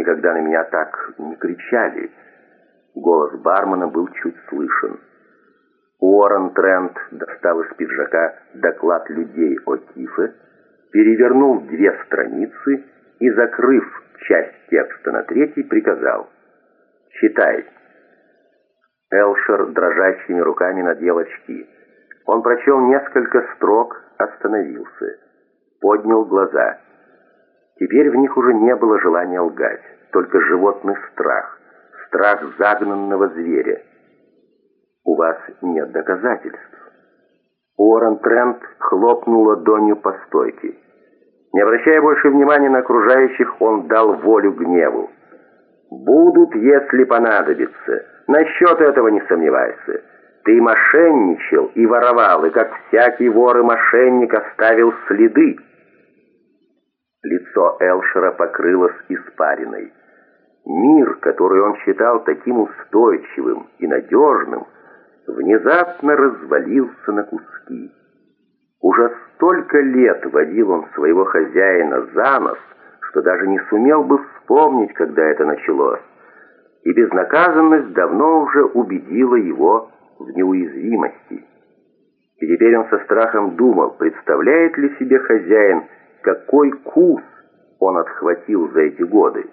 никогда на меня так не кричали». Голос бармена был чуть слышен. Уоррен Трент достал из пиджака доклад людей о Кифе, перевернул две страницы и, закрыв часть текста на третий, приказал «Читай». Элшер дрожащими руками надел очки. Он прочел несколько строк, остановился, поднял глаза. Теперь в них уже не было желания лгать, только животный страх, страх загнанного зверя. «У вас нет доказательств». Уоррен Трент хлопнул ладонью по стойке. Не обращая больше внимания на окружающих, он дал волю гневу. «Будут, если понадобится. Насчет этого не сомневайся. Ты мошенничал и воровал, и как всякий вор и мошенник оставил следы». Лицо Элшера покрылось испариной. Мир, который он считал таким устойчивым и надежным, внезапно развалился на куски. Уже столько лет водил он своего хозяина за нос, что даже не сумел бы вспомнить, когда это началось. И безнаказанность давно уже убедила его в неуязвимости. И теперь он со страхом думал, представляет ли себе хозяин, какой кус он отхватил за эти годы.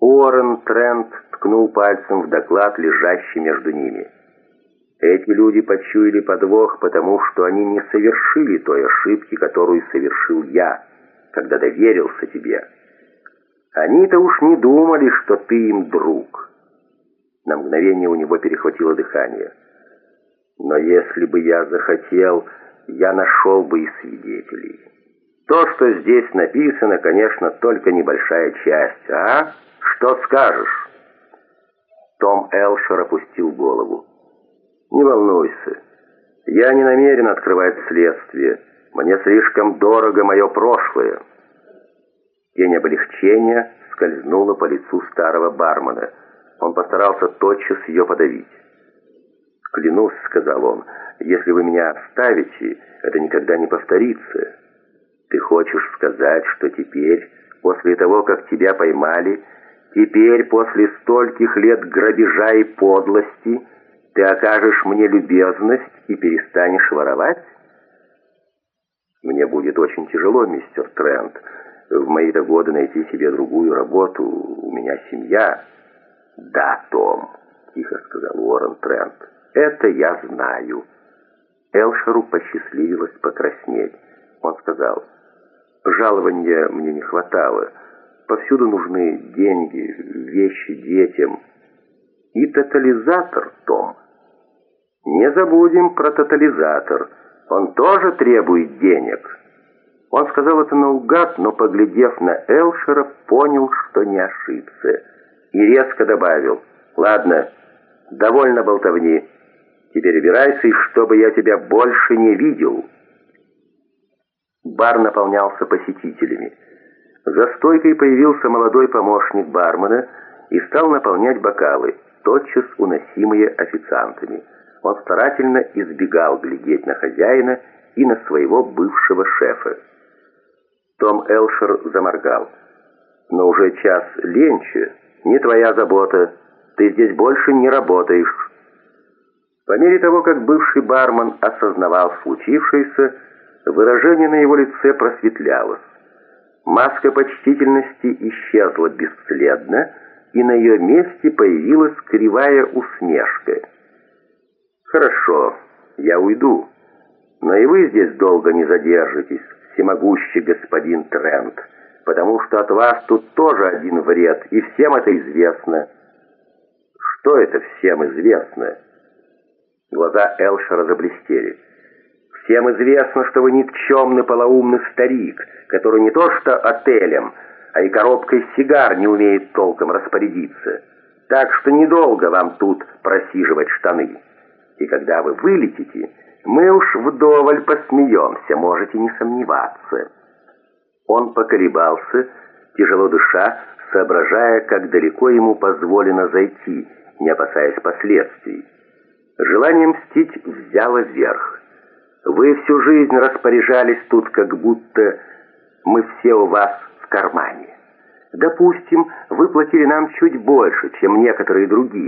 Уоррен Трент ткнул пальцем в доклад, лежащий между ними. Эти люди почуяли подвох, потому что они не совершили той ошибки, которую совершил я, когда доверился тебе. Они-то уж не думали, что ты им друг. На мгновение у него перехватило дыхание. Но если бы я захотел, я нашел бы и свидетелей. То, что здесь написано, конечно, только небольшая часть. А? Что скажешь? Том Элшер опустил голову. «Не волнуйся. Я не намерен открывать следствие. Мне слишком дорого мое прошлое». Тень облегчения скользнула по лицу старого бармена. Он постарался тотчас ее подавить. «Клянусь», — сказал он, — «если вы меня оставите, это никогда не повторится. Ты хочешь сказать, что теперь, после того, как тебя поймали, теперь, после стольких лет грабежа и подлости, ты окажешь мне любезность и перестанешь воровать? Мне будет очень тяжело, мистер Трент. В мои-то годы найти себе другую работу. У меня семья. Да, Том, тихо сказал Уоррен Трент. Это я знаю. Элшеру посчастливилось покраснеть. Он сказал, жалования мне не хватало. Повсюду нужны деньги, вещи детям. И тотализатор, Том. Не забудем про тотализатор. Он тоже требует денег. Он сказал это наугад, но, поглядев на Элшера, понял, что не ошибся. И резко добавил, «Ладно, довольно болтовни. Теперь убирайся, и чтобы я тебя больше не видел». Бар наполнялся посетителями. За стойкой появился молодой помощник бармена и стал наполнять бокалы, тотчас уносимые официантами он старательно избегал глядеть на хозяина и на своего бывшего шефа. Том Элшер заморгал. «Но уже час ленче. Не твоя забота. Ты здесь больше не работаешь». По мере того, как бывший бармен осознавал случившееся, выражение на его лице просветлялось. Маска почтительности исчезла бесследно, и на ее месте появилась кривая усмешка – «Хорошо, я уйду. Но и вы здесь долго не задержитесь, всемогущий господин Трент, потому что от вас тут тоже один вред, и всем это известно». «Что это всем известно?» Глаза Элшера заблестели. «Всем известно, что вы никчемный полоумный старик, который не то что отелем, а и коробкой сигар не умеет толком распорядиться. Так что недолго вам тут просиживать штаны» и когда вы вылетите, мы уж вдоволь посмеемся, можете не сомневаться». Он поколебался, тяжело дыша, соображая, как далеко ему позволено зайти, не опасаясь последствий. Желание мстить взяло верх. «Вы всю жизнь распоряжались тут, как будто мы все у вас в кармане. Допустим, вы платили нам чуть больше, чем некоторые другие.